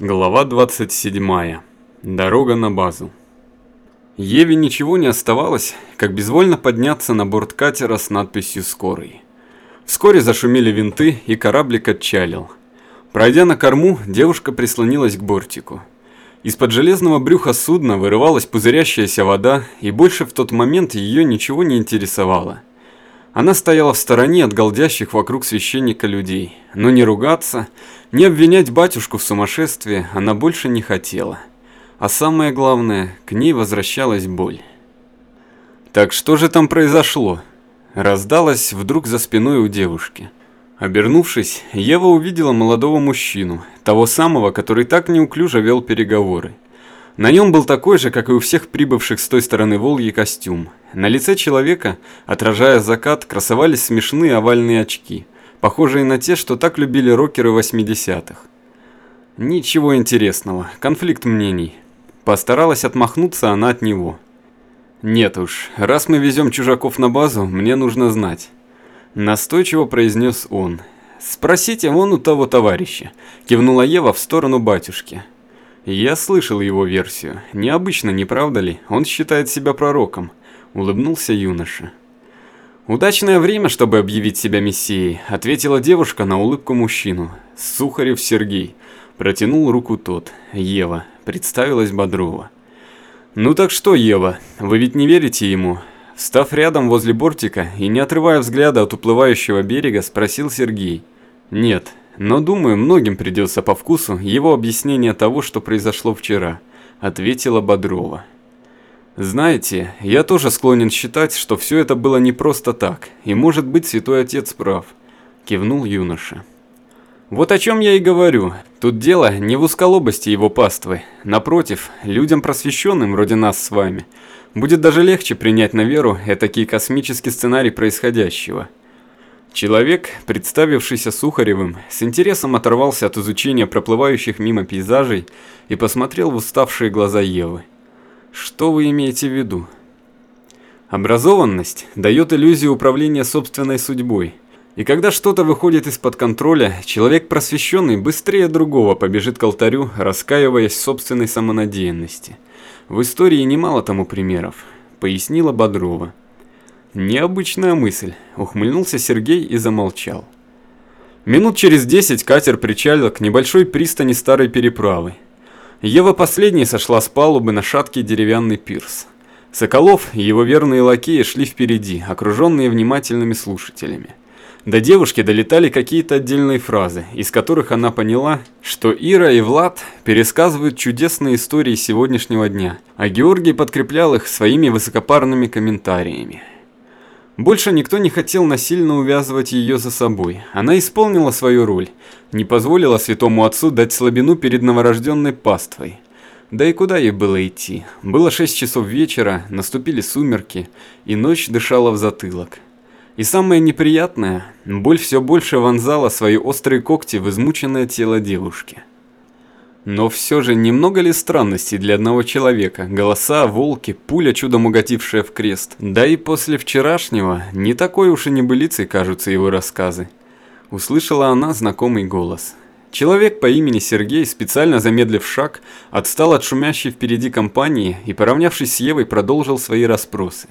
Глава 27. Дорога на базу. Еве ничего не оставалось, как безвольно подняться на борт катера с надписью «Скорый». Вскоре зашумели винты, и кораблик отчалил. Пройдя на корму, девушка прислонилась к бортику. Из-под железного брюха судна вырывалась пузырящаяся вода, и больше в тот момент ее ничего не интересовало – она стояла в стороне от голдящих вокруг священника людей, но не ругаться, не обвинять батюшку в сумасшествии она больше не хотела. А самое главное, к ней возвращалась боль. Так что же там произошло? Раздалось вдруг за спиной у девушки. Обернувшись, Ева увидела молодого мужчину, того самого, который так неуклюже вел переговоры. На нем был такой же, как и у всех прибывших с той стороны Волги, костюм. На лице человека, отражая закат, красовались смешные овальные очки, похожие на те, что так любили рокеры 80-х. Ничего интересного, конфликт мнений. Постаралась отмахнуться она от него. «Нет уж, раз мы везем чужаков на базу, мне нужно знать». Настойчиво произнес он. «Спросите вон у того товарища», – кивнула Ева в сторону батюшки. Я слышал его версию. Необычно, не правда ли? Он считает себя пророком. Улыбнулся юноша. «Удачное время, чтобы объявить себя мессией», — ответила девушка на улыбку мужчину. «Сухарев Сергей». Протянул руку тот. «Ева», — представилась Бодрова. «Ну так что, Ева, вы ведь не верите ему?» Встав рядом возле бортика и не отрывая взгляда от уплывающего берега, спросил Сергей. «Нет, но думаю, многим придется по вкусу его объяснение того, что произошло вчера, ответила Бодрова. Знаете, я тоже склонен считать, что все это было не просто так, и может быть святой отец прав, кивнул юноша. Вот о чем я и говорю. Тут дело не в узколобости его паствы. Напротив, людям просвещенным, вроде нас с вами, будет даже легче принять на веру этакий космический сценарий происходящего – Человек, представившийся Сухаревым, с интересом оторвался от изучения проплывающих мимо пейзажей и посмотрел в уставшие глаза Евы. Что вы имеете в виду? Образованность дает иллюзию управления собственной судьбой. И когда что-то выходит из-под контроля, человек просвещенный быстрее другого побежит к алтарю, раскаиваясь в собственной самонадеянности. В истории немало тому примеров, пояснила Бодрова. Необычная мысль, ухмыльнулся Сергей и замолчал. Минут через десять катер причалил к небольшой пристани старой переправы. Ева последней сошла с палубы на шаткий деревянный пирс. Соколов и его верные лакеи шли впереди, окруженные внимательными слушателями. До девушки долетали какие-то отдельные фразы, из которых она поняла, что Ира и Влад пересказывают чудесные истории сегодняшнего дня, а Георгий подкреплял их своими высокопарными комментариями. Больше никто не хотел насильно увязывать ее за собой. Она исполнила свою роль, не позволила святому отцу дать слабину перед новорожденной паствой. Да и куда ей было идти? Было шесть часов вечера, наступили сумерки, и ночь дышала в затылок. И самое неприятное, боль все больше вонзала свои острые когти в измученное тело девушки. Но все же немного ли странностей для одного человека? Голоса, волки, пуля, чудом угодившая в крест. Да и после вчерашнего не такой уж и небылицей кажутся его рассказы. Услышала она знакомый голос. Человек по имени Сергей, специально замедлив шаг, отстал от шумящей впереди компании и, поравнявшись с Евой, продолжил свои расспросы.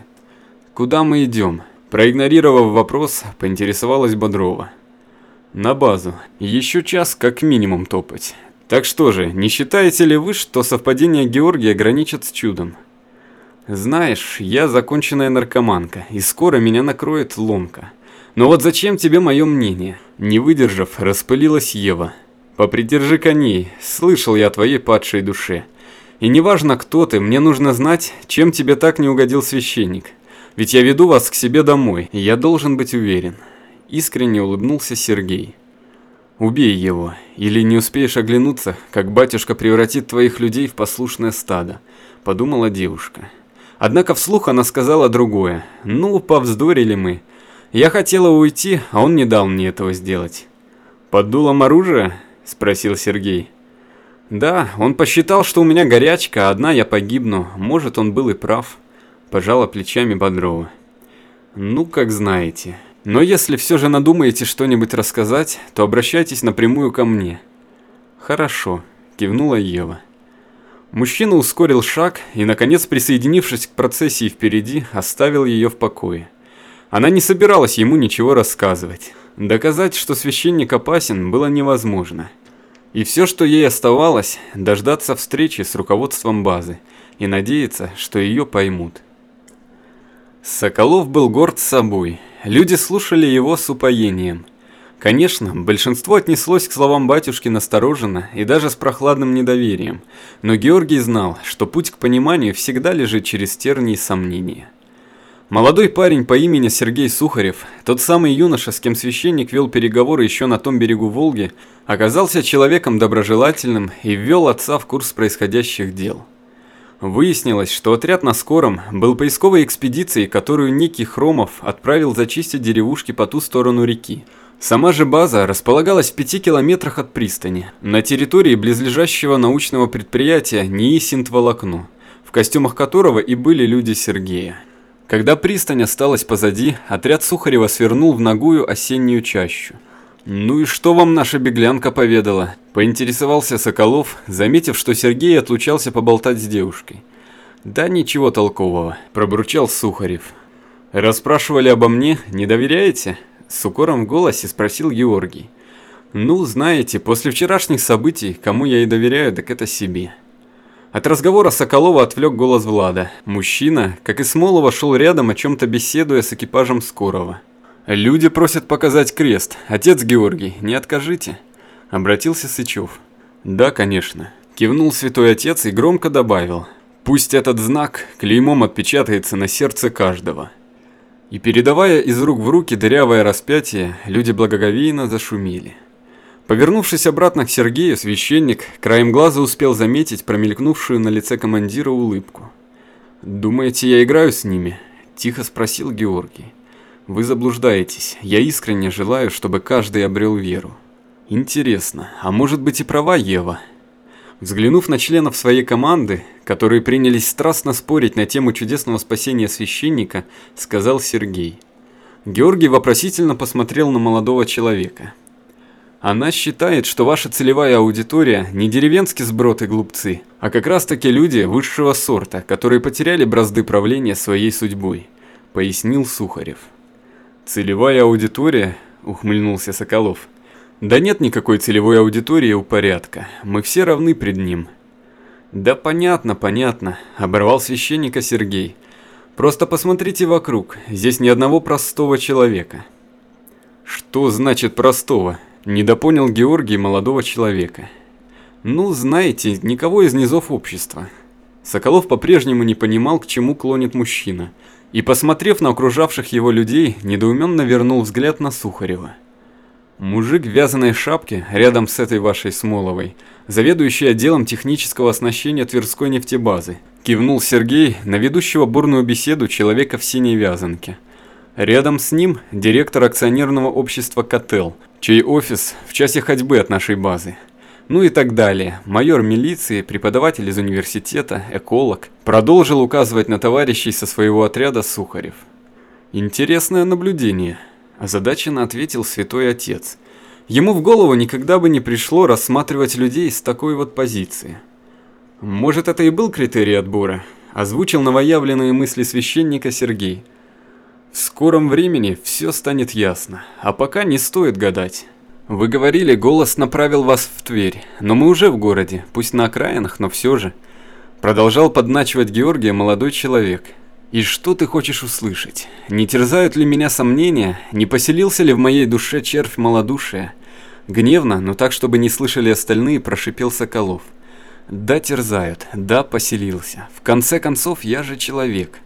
«Куда мы идем?» Проигнорировав вопрос, поинтересовалась Бодрова. «На базу. Еще час как минимум топать. Так что же, не считаете ли вы, что совпадение Георгия граничит с чудом? Знаешь, я законченная наркоманка, и скоро меня накроет ломка. Но вот зачем тебе мое мнение? Не выдержав, распылилась Ева. Попридержи коней, слышал я о твоей падшей душе. И неважно, кто ты, мне нужно знать, чем тебе так не угодил священник. Ведь я веду вас к себе домой, и я должен быть уверен. Искренне улыбнулся Сергей. Убей его, или не успеешь оглянуться, как батюшка превратит твоих людей в послушное стадо», – подумала девушка. Однако вслух она сказала другое. «Ну, повздорили мы. Я хотела уйти, а он не дал мне этого сделать». «Под дулом оружия?» – спросил Сергей. «Да, он посчитал, что у меня горячка, а одна я погибну. Может, он был и прав», – пожала плечами Бодрова. «Ну, как знаете». Но если все же надумаете что-нибудь рассказать, то обращайтесь напрямую ко мне. Хорошо, кивнула Ева. Мужчина ускорил шаг и, наконец, присоединившись к процессии впереди, оставил ее в покое. Она не собиралась ему ничего рассказывать. Доказать, что священник опасен, было невозможно. И все, что ей оставалось, дождаться встречи с руководством базы и надеяться, что ее поймут. Соколов был горд собой. Люди слушали его с упоением. Конечно, большинство отнеслось к словам батюшки настороженно и даже с прохладным недоверием, но Георгий знал, что путь к пониманию всегда лежит через тернии сомнения. Молодой парень по имени Сергей Сухарев, тот самый юноша, с кем священник вел переговоры еще на том берегу Волги, оказался человеком доброжелательным и ввел отца в курс происходящих дел. Выяснилось, что отряд на скором был поисковой экспедицией, которую некий Хромов отправил зачистить деревушки по ту сторону реки. Сама же база располагалась в пяти километрах от пристани, на территории близлежащего научного предприятия НИИ «Синтволокно», в костюмах которого и были люди Сергея. Когда пристань осталась позади, отряд Сухарева свернул в ногую осеннюю чащу. «Ну и что вам наша беглянка поведала?» – поинтересовался Соколов, заметив, что Сергей отлучался поболтать с девушкой. «Да ничего толкового», – пробурчал Сухарев. «Расспрашивали обо мне, не доверяете?» С укором в голосе спросил Георгий. «Ну, знаете, после вчерашних событий, кому я и доверяю, так это себе». От разговора Соколова отвлек голос Влада. Мужчина, как и Смолова, шел рядом, о чем-то беседуя с экипажем Скорого. «Люди просят показать крест. Отец Георгий, не откажите?» Обратился Сычев. «Да, конечно». Кивнул святой отец и громко добавил. «Пусть этот знак клеймом отпечатается на сердце каждого». И передавая из рук в руки дырявое распятие, люди благоговейно зашумели. Повернувшись обратно к Сергею, священник краем глаза успел заметить промелькнувшую на лице командира улыбку. «Думаете, я играю с ними?» – тихо спросил Георгий. «Вы заблуждаетесь. Я искренне желаю, чтобы каждый обрел веру». «Интересно, а может быть и права Ева?» Взглянув на членов своей команды, которые принялись страстно спорить на тему чудесного спасения священника, сказал Сергей. Георгий вопросительно посмотрел на молодого человека. Она считает, что ваша целевая аудитория не деревенские сброд и глупцы, а как раз таки люди высшего сорта, которые потеряли бразды правления своей судьбой, пояснил Сухарев. Целевая аудитория, ухмыльнулся Соколов. Да нет никакой целевой аудитории у порядка, мы все равны пред ним. Да понятно, понятно, оборвал священника Сергей. Просто посмотрите вокруг, здесь ни одного простого человека. Что значит простого? Недопонял Георгий молодого человека. Ну, знаете, никого из низов общества. Соколов по-прежнему не понимал, к чему клонит мужчина, и, посмотрев на окружавших его людей, недоуменно вернул взгляд на Сухарева. Мужик в вязаной шапке, рядом с этой вашей Смоловой, заведующий отделом технического оснащения Тверской нефтебазы, кивнул Сергей на ведущего бурную беседу человека в синей вязанке. Рядом с ним директор акционерного общества «Котел», чей офис в часе ходьбы от нашей базы. Ну и так далее. Майор милиции, преподаватель из университета, эколог, продолжил указывать на товарищей со своего отряда Сухарев. Интересное наблюдение, озадаченно ответил святой отец. Ему в голову никогда бы не пришло рассматривать людей с такой вот позиции. Может, это и был критерий отбора, озвучил новоявленные мысли священника Сергей. В скором времени все станет ясно, а пока не стоит гадать. Вы говорили, голос направил вас в Тверь, но мы уже в городе, пусть на окраинах, но все же. Продолжал подначивать Георгия молодой человек. И что ты хочешь услышать? Не терзают ли меня сомнения, не поселился ли в моей душе червь малодушия? Гневно, но так, чтобы не слышали остальные, прошипел Соколов. Да, терзают, да, поселился. В конце концов, я же человек.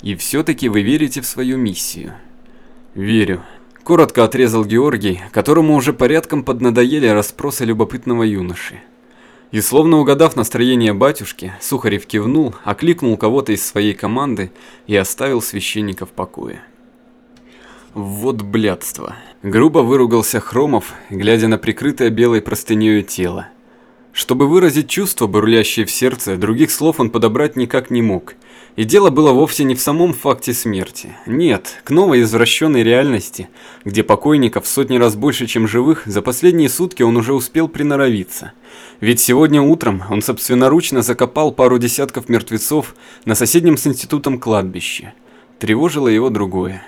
И все-таки вы верите в свою миссию? Верю. Коротко отрезал Георгий, которому уже порядком поднадоели расспросы любопытного юноши. И словно угадав настроение батюшки, Сухарев кивнул, окликнул кого-то из своей команды и оставил священника в покое. Вот блядство. Грубо выругался Хромов, глядя на прикрытое белой простынею тело. Чтобы выразить чувства, бурлящие в сердце, других слов он подобрать никак не мог. И дело было вовсе не в самом факте смерти. Нет, к новой извращенной реальности, где покойников сотни раз больше, чем живых, за последние сутки он уже успел приноровиться. Ведь сегодня утром он собственноручно закопал пару десятков мертвецов на соседнем с институтом кладбище. Тревожило его другое.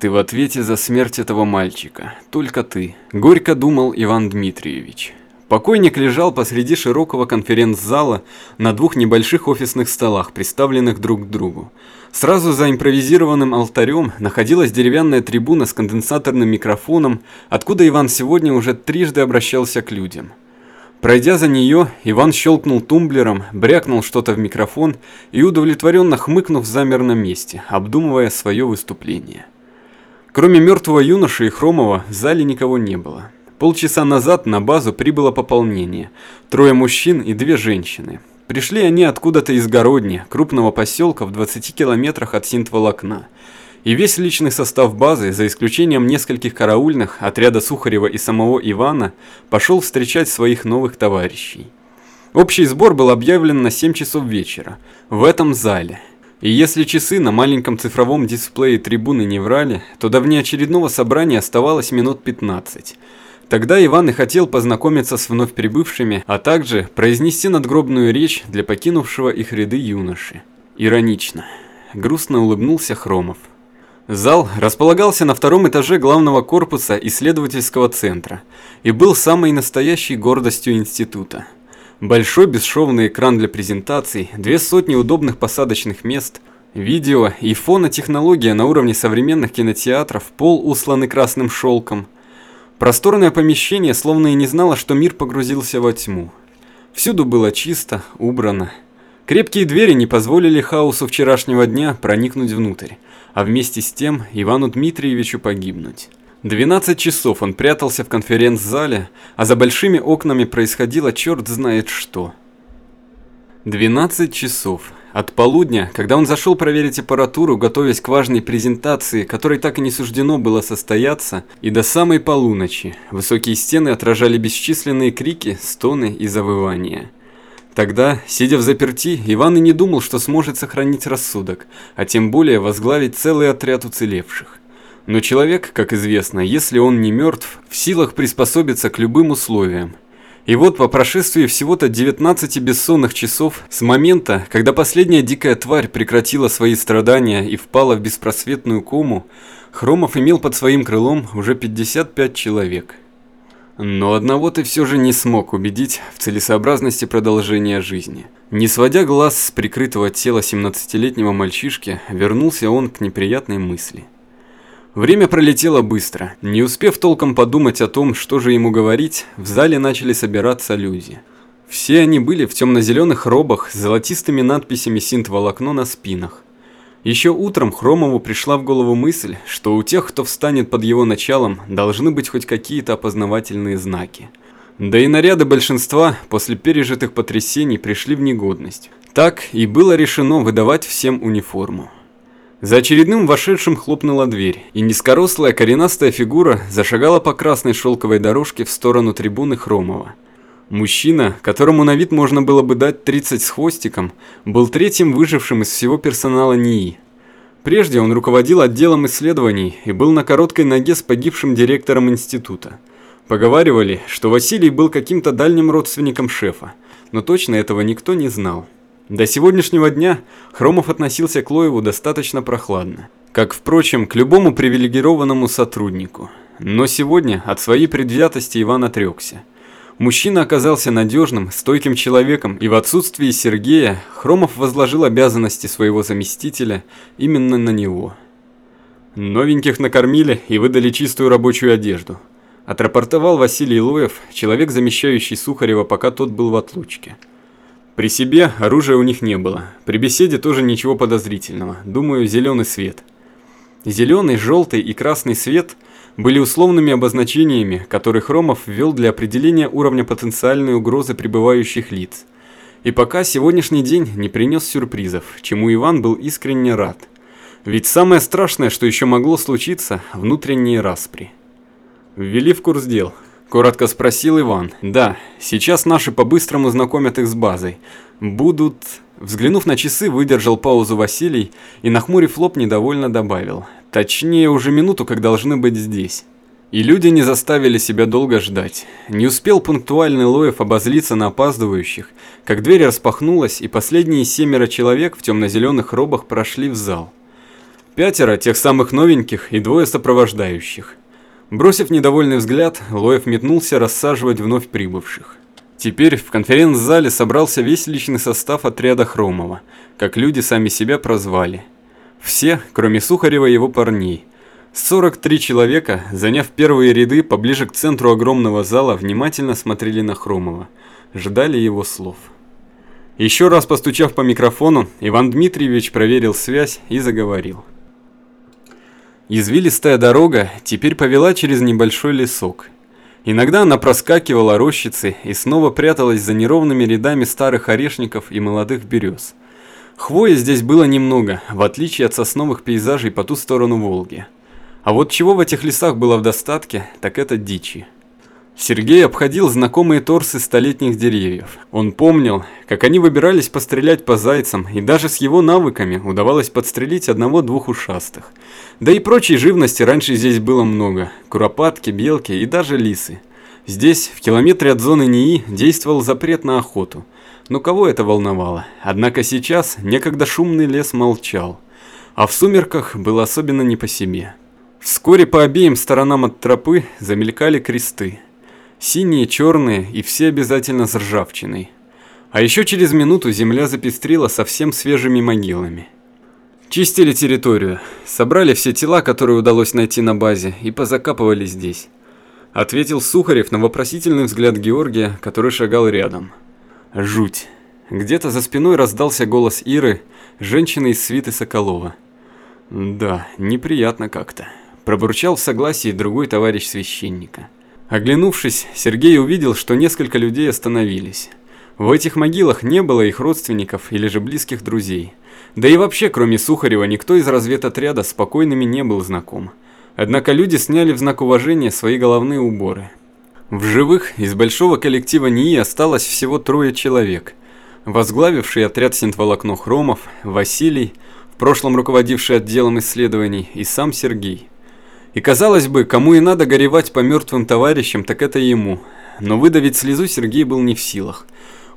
«Ты в ответе за смерть этого мальчика. Только ты», – горько думал Иван Дмитриевич. Покойник лежал посреди широкого конференц-зала на двух небольших офисных столах, приставленных друг к другу. Сразу за импровизированным алтарем находилась деревянная трибуна с конденсаторным микрофоном, откуда Иван сегодня уже трижды обращался к людям. Пройдя за нее, Иван щелкнул тумблером, брякнул что-то в микрофон и, удовлетворенно хмыкнув, замер на месте, обдумывая свое выступление. Кроме мертвого юноши и Хромова в зале никого не было. Полчаса назад на базу прибыло пополнение. Трое мужчин и две женщины. Пришли они откуда-то из Городни, крупного поселка в 20 километрах от Синт-Волокна. И весь личный состав базы, за исключением нескольких караульных, отряда Сухарева и самого Ивана, пошел встречать своих новых товарищей. Общий сбор был объявлен на 7 часов вечера, в этом зале. И если часы на маленьком цифровом дисплее трибуны не врали, то до внеочередного собрания оставалось минут 15. Тогда Иван и хотел познакомиться с вновь прибывшими, а также произнести надгробную речь для покинувшего их ряды юноши. Иронично. Грустно улыбнулся Хромов. Зал располагался на втором этаже главного корпуса исследовательского центра и был самой настоящей гордостью института. Большой бесшовный экран для презентаций, две сотни удобных посадочных мест, видео и фонотехнология на уровне современных кинотеатров, пол усланный красным шелком – Просторное помещение словно и не знало, что мир погрузился во тьму. Всюду было чисто, убрано. Крепкие двери не позволили хаосу вчерашнего дня проникнуть внутрь, а вместе с тем Ивану Дмитриевичу погибнуть. 12 часов он прятался в конференц-зале, а за большими окнами происходило черт знает что. 12 часов. От полудня, когда он зашел проверить аппаратуру, готовясь к важной презентации, которой так и не суждено было состояться, и до самой полуночи высокие стены отражали бесчисленные крики, стоны и завывания. Тогда, сидя в заперти, Иван и не думал, что сможет сохранить рассудок, а тем более возглавить целый отряд уцелевших. Но человек, как известно, если он не мертв, в силах приспособиться к любым условиям, и вот по прошествии всего-то 19 бессонных часов с момента, когда последняя дикая тварь прекратила свои страдания и впала в беспросветную кому, Хромов имел под своим крылом уже 55 человек. Но одного ты все же не смог убедить в целесообразности продолжения жизни. Не сводя глаз с прикрытого тела 17-летнего мальчишки, вернулся он к неприятной мысли – Время пролетело быстро. Не успев толком подумать о том, что же ему говорить, в зале начали собираться люди. Все они были в темно-зеленых робах с золотистыми надписями «Синт-волокно» на спинах. Еще утром Хромову пришла в голову мысль, что у тех, кто встанет под его началом, должны быть хоть какие-то опознавательные знаки. Да и наряды большинства после пережитых потрясений пришли в негодность. Так и было решено выдавать всем униформу. За очередным вошедшим хлопнула дверь, и низкорослая коренастая фигура зашагала по красной шелковой дорожке в сторону трибуны Хромова. Мужчина, которому на вид можно было бы дать 30 с хвостиком, был третьим выжившим из всего персонала НИИ. Прежде он руководил отделом исследований и был на короткой ноге с погибшим директором института. Поговаривали, что Василий был каким-то дальним родственником шефа, но точно этого никто не знал. До сегодняшнего дня Хромов относился к Лоеву достаточно прохладно, как, впрочем, к любому привилегированному сотруднику. Но сегодня от своей предвзятости Иван отрекся. Мужчина оказался надежным, стойким человеком, и в отсутствии Сергея Хромов возложил обязанности своего заместителя именно на него. Новеньких накормили и выдали чистую рабочую одежду. Отрапортовал Василий Лоев, человек, замещающий Сухарева, пока тот был в отлучке. При себе оружия у них не было. При беседе тоже ничего подозрительного. Думаю, зеленый свет. Зеленый, желтый и красный свет были условными обозначениями, которые Хромов ввел для определения уровня потенциальной угрозы прибывающих лиц. И пока сегодняшний день не принес сюрпризов, чему Иван был искренне рад. Ведь самое страшное, что еще могло случиться – внутренние распри. Ввели в курс дел – Коротко спросил Иван. Да, сейчас наши по-быстрому знакомят их с базой. Будут... Взглянув на часы, выдержал паузу Василий и, нахмурив лоб, недовольно добавил. Точнее, уже минуту, как должны быть здесь. И люди не заставили себя долго ждать. Не успел пунктуальный Лоев обозлиться на опаздывающих, как дверь распахнулась, и последние семеро человек в темно-зеленых робах прошли в зал. Пятеро тех самых новеньких и двое сопровождающих. Бросив недовольный взгляд, Лоев метнулся рассаживать вновь прибывших. Теперь в конференц-зале собрался весь личный состав отряда Хромова, как люди сами себя прозвали. Все, кроме Сухарева и его парней. 43 человека, заняв первые ряды поближе к центру огромного зала, внимательно смотрели на Хромова, ждали его слов. Еще раз постучав по микрофону, Иван Дмитриевич проверил связь и заговорил. Извилистая дорога теперь повела через небольшой лесок. Иногда она проскакивала рощицы и снова пряталась за неровными рядами старых орешников и молодых берез. Хвои здесь было немного, в отличие от сосновых пейзажей по ту сторону Волги. А вот чего в этих лесах было в достатке, так это дичи. Сергей обходил знакомые торсы столетних деревьев. Он помнил, как они выбирались пострелять по зайцам, и даже с его навыками удавалось подстрелить одного-двух ушастых. Да и прочей живности раньше здесь было много. Куропатки, белки и даже лисы. Здесь, в километре от зоны НИИ, действовал запрет на охоту. Но кого это волновало? Однако сейчас некогда шумный лес молчал. А в сумерках было особенно не по себе. Вскоре по обеим сторонам от тропы замелькали кресты. Синие, черные и все обязательно с ржавчиной. А еще через минуту земля запестрила совсем свежими могилами. Чистили территорию, собрали все тела, которые удалось найти на базе, и позакапывали здесь. Ответил Сухарев на вопросительный взгляд Георгия, который шагал рядом. Жуть. Где-то за спиной раздался голос Иры, женщины из свиты Соколова. Да, неприятно как-то. Пробурчал в согласии другой товарищ священника. Оглянувшись, Сергей увидел, что несколько людей остановились. В этих могилах не было их родственников или же близких друзей. Да и вообще, кроме Сухарева, никто из разведотряда с покойными не был знаком. Однако люди сняли в знак уважения свои головные уборы. В живых из большого коллектива НИИ осталось всего трое человек. Возглавивший отряд синтволокно Хромов, Василий, в прошлом руководивший отделом исследований, и сам Сергей. И казалось бы, кому и надо горевать по мертвым товарищам, так это ему. Но выдавить слезу Сергей был не в силах.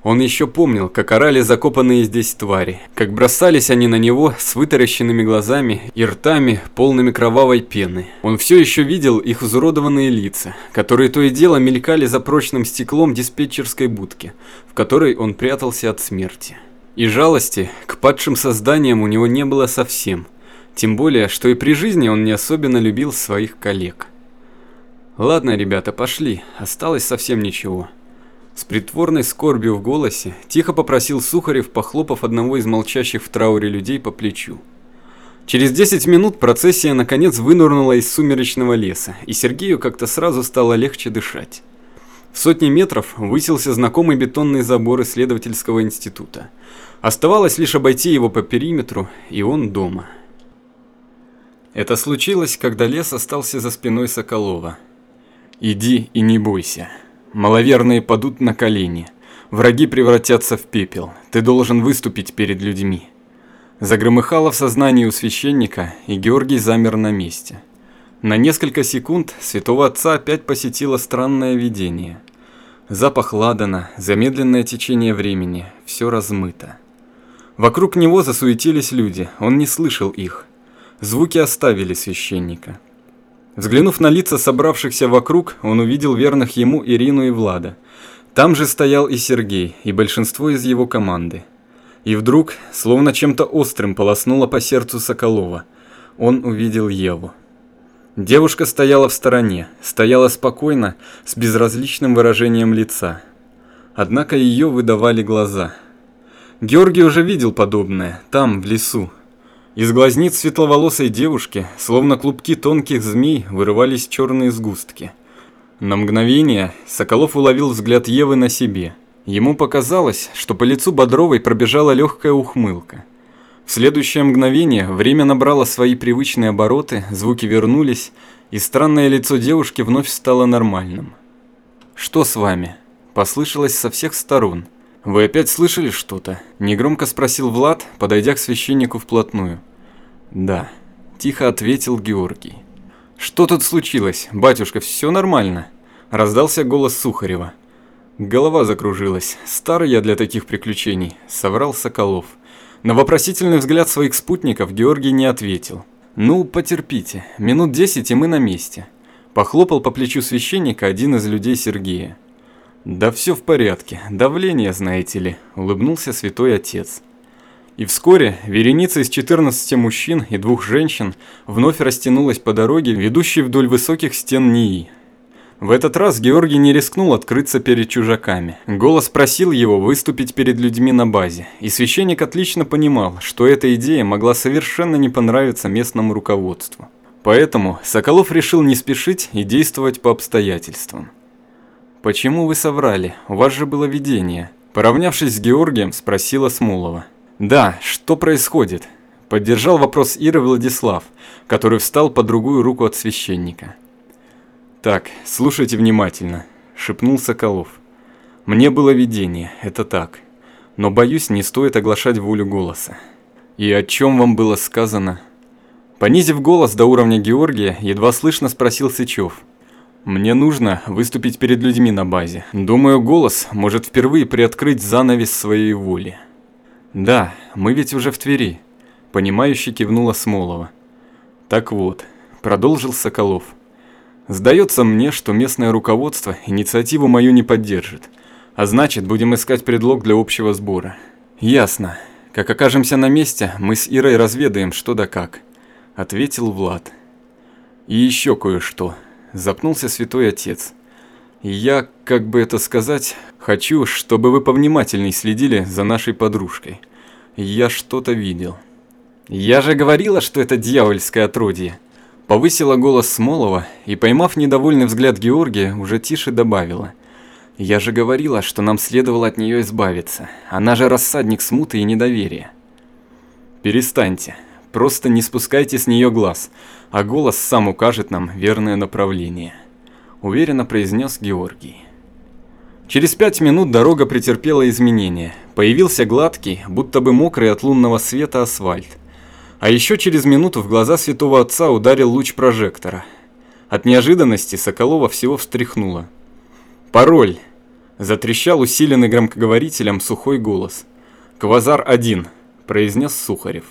Он еще помнил, как орали закопанные здесь твари, как бросались они на него с вытаращенными глазами и ртами, полными кровавой пены. Он все еще видел их изуродованные лица, которые то и дело мелькали за прочным стеклом диспетчерской будки, в которой он прятался от смерти. И жалости к падшим созданиям у него не было совсем. Тем более, что и при жизни он не особенно любил своих коллег. Ладно, ребята, пошли, осталось совсем ничего. С притворной скорбью в голосе тихо попросил Сухарев, похлопав одного из молчащих в трауре людей по плечу. Через 10 минут процессия наконец вынырнула из сумеречного леса, и Сергею как-то сразу стало легче дышать. В сотни метров высился знакомый бетонный забор исследовательского института. Оставалось лишь обойти его по периметру, и он дома. Это случилось, когда лес остался за спиной Соколова. «Иди и не бойся. Маловерные падут на колени. Враги превратятся в пепел. Ты должен выступить перед людьми». Загромыхало в сознании у священника, и Георгий замер на месте. На несколько секунд святого отца опять посетило странное видение. Запах ладана, замедленное течение времени, все размыто. Вокруг него засуетились люди, он не слышал их – Звуки оставили священника. Взглянув на лица собравшихся вокруг, он увидел верных ему Ирину и Влада. Там же стоял и Сергей, и большинство из его команды. И вдруг, словно чем-то острым полоснуло по сердцу Соколова, он увидел Еву. Девушка стояла в стороне, стояла спокойно, с безразличным выражением лица. Однако ее выдавали глаза. Георгий уже видел подобное, там, в лесу, из глазниц светловолосой девушки, словно клубки тонких змей, вырывались черные сгустки. На мгновение Соколов уловил взгляд Евы на себе. Ему показалось, что по лицу Бодровой пробежала легкая ухмылка. В следующее мгновение время набрало свои привычные обороты, звуки вернулись, и странное лицо девушки вновь стало нормальным. «Что с вами?» Послышалось со всех сторон. «Вы опять слышали что-то?» Негромко спросил Влад, подойдя к священнику вплотную. «Да», – тихо ответил Георгий. «Что тут случилось? Батюшка, все нормально?» Раздался голос Сухарева. Голова закружилась. Старый я для таких приключений, соврал Соколов. На вопросительный взгляд своих спутников Георгий не ответил. «Ну, потерпите. Минут десять, и мы на месте». Похлопал по плечу священника один из людей Сергея. «Да все в порядке. Давление, знаете ли», – улыбнулся святой отец. И вскоре вереница из 14 мужчин и двух женщин вновь растянулась по дороге, ведущей вдоль высоких стен НИИ. В этот раз Георгий не рискнул открыться перед чужаками. Голос просил его выступить перед людьми на базе, и священник отлично понимал, что эта идея могла совершенно не понравиться местному руководству. Поэтому Соколов решил не спешить и действовать по обстоятельствам. «Почему вы соврали? У вас же было видение». Поравнявшись с Георгием, спросила Смолова. «Да, что происходит?» Поддержал вопрос Иры Владислав, который встал по другую руку от священника. «Так, слушайте внимательно», – шепнул Соколов. «Мне было видение, это так. Но, боюсь, не стоит оглашать волю голоса. И о чем вам было сказано?» Понизив голос до уровня Георгия, едва слышно спросил Сычев. «Мне нужно выступить перед людьми на базе. Думаю, голос может впервые приоткрыть занавес своей воли». «Да, мы ведь уже в Твери», – понимающе кивнула Смолова. «Так вот», – продолжил Соколов. «Сдается мне, что местное руководство инициативу мою не поддержит, а значит, будем искать предлог для общего сбора». «Ясно. Как окажемся на месте, мы с Ирой разведаем, что да как», – ответил Влад. «И еще кое-что», – запнулся святой отец. Я, как бы это сказать, хочу, чтобы вы повнимательней следили за нашей подружкой. Я что-то видел. Я же говорила, что это дьявольское отродье. Повысила голос Смолова и, поймав недовольный взгляд Георгия, уже тише добавила. Я же говорила, что нам следовало от нее избавиться. Она же рассадник смуты и недоверия. Перестаньте. Просто не спускайте с нее глаз, а голос сам укажет нам верное направление уверенно произнес Георгий. Через пять минут дорога претерпела изменения. Появился гладкий, будто бы мокрый от лунного света асфальт. А еще через минуту в глаза святого отца ударил луч прожектора. От неожиданности Соколова всего встряхнуло. «Пароль!» – затрещал усиленный громкоговорителем сухой голос. «Квазар-1», – произнес Сухарев.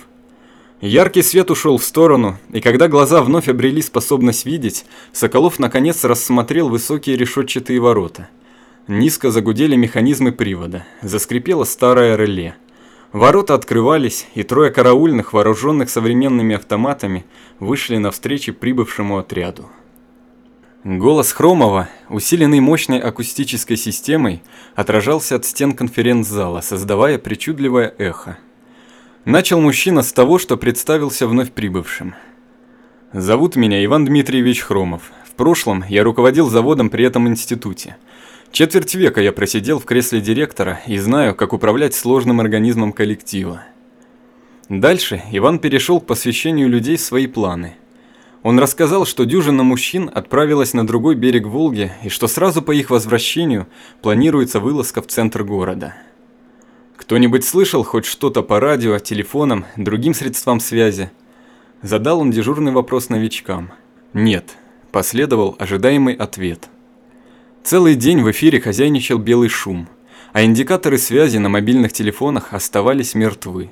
Яркий свет ушел в сторону, и когда глаза вновь обрели способность видеть, Соколов наконец рассмотрел высокие решетчатые ворота. Низко загудели механизмы привода, заскрипело старое реле. Ворота открывались, и трое караульных, вооруженных современными автоматами, вышли навстречу прибывшему отряду. Голос Хромова, усиленный мощной акустической системой, отражался от стен конференц-зала, создавая причудливое эхо. Начал мужчина с того, что представился вновь прибывшим. Зовут меня Иван Дмитриевич Хромов. В прошлом я руководил заводом при этом институте. Четверть века я просидел в кресле директора и знаю, как управлять сложным организмом коллектива. Дальше Иван перешел к посвящению людей свои планы. Он рассказал, что дюжина мужчин отправилась на другой берег Волги и что сразу по их возвращению планируется вылазка в центр города. Кто-нибудь слышал хоть что-то по радио, телефонам, другим средствам связи? Задал он дежурный вопрос новичкам. Нет, последовал ожидаемый ответ. Целый день в эфире хозяйничал белый шум, а индикаторы связи на мобильных телефонах оставались мертвы.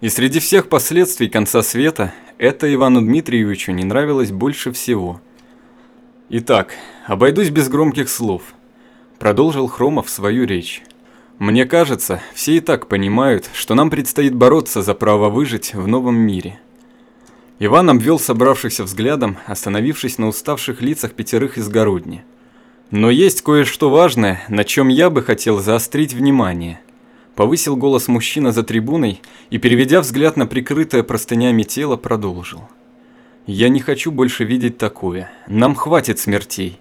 И среди всех последствий конца света это Ивану Дмитриевичу не нравилось больше всего. Итак, обойдусь без громких слов. Продолжил Хромов свою речь. Мне кажется, все и так понимают, что нам предстоит бороться за право выжить в новом мире. Иван обвел собравшихся взглядом, остановившись на уставших лицах пятерых из Городни. Но есть кое-что важное, на чем я бы хотел заострить внимание. Повысил голос мужчина за трибуной и, переведя взгляд на прикрытое простынями тело, продолжил. «Я не хочу больше видеть такое. Нам хватит смертей.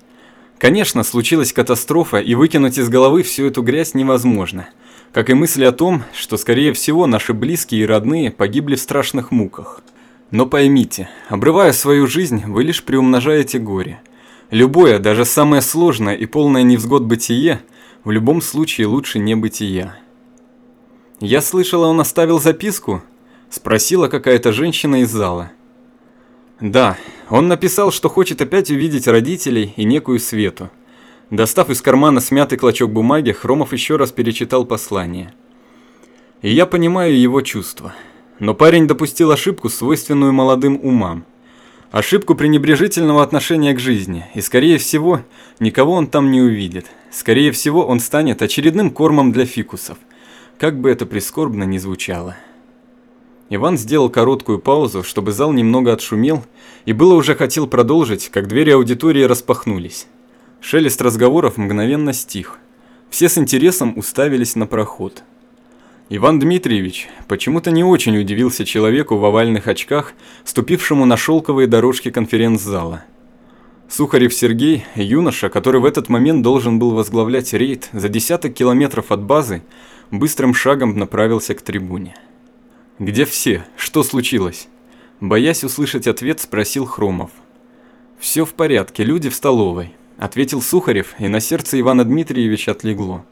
Конечно, случилась катастрофа, и выкинуть из головы всю эту грязь невозможно. Как и мысли о том, что, скорее всего, наши близкие и родные погибли в страшных муках. Но поймите, обрывая свою жизнь, вы лишь приумножаете горе. Любое, даже самое сложное и полное невзгод бытие, в любом случае лучше не бытия. «Я слышала, он оставил записку?» – спросила какая-то женщина из зала. «Да, он написал, что хочет опять увидеть родителей и некую Свету». Достав из кармана смятый клочок бумаги, Хромов еще раз перечитал послание. И я понимаю его чувства. Но парень допустил ошибку, свойственную молодым умам. Ошибку пренебрежительного отношения к жизни, и скорее всего, никого он там не увидит. Скорее всего, он станет очередным кормом для фикусов, как бы это прискорбно ни звучало. Иван сделал короткую паузу, чтобы зал немного отшумел, и было уже хотел продолжить, как двери аудитории распахнулись. Шелест разговоров мгновенно стих. Все с интересом уставились на проход. Иван Дмитриевич почему-то не очень удивился человеку в овальных очках, ступившему на шелковые дорожки конференц-зала. Сухарев Сергей, юноша, который в этот момент должен был возглавлять рейд за десяток километров от базы, быстрым шагом направился к трибуне. «Где все? Что случилось?» Боясь услышать ответ, спросил Хромов. «Все в порядке, люди в столовой», – ответил Сухарев, и на сердце Ивана Дмитриевича отлегло.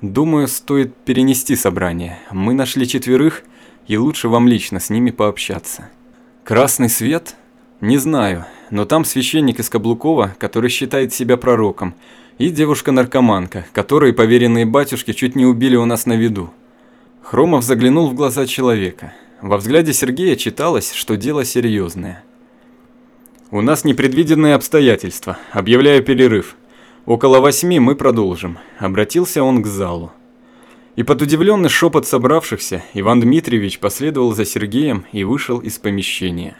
Думаю, стоит перенести собрание. Мы нашли четверых, и лучше вам лично с ними пообщаться. Красный свет? Не знаю, но там священник из Каблукова, который считает себя пророком, и девушка-наркоманка, которые поверенные батюшки чуть не убили у нас на виду. Хромов заглянул в глаза человека. Во взгляде Сергея читалось, что дело серьезное. «У нас непредвиденные обстоятельства. Объявляю перерыв. Около восьми мы продолжим. Обратился он к залу. И под удивленный шепот собравшихся Иван Дмитриевич последовал за Сергеем и вышел из помещения.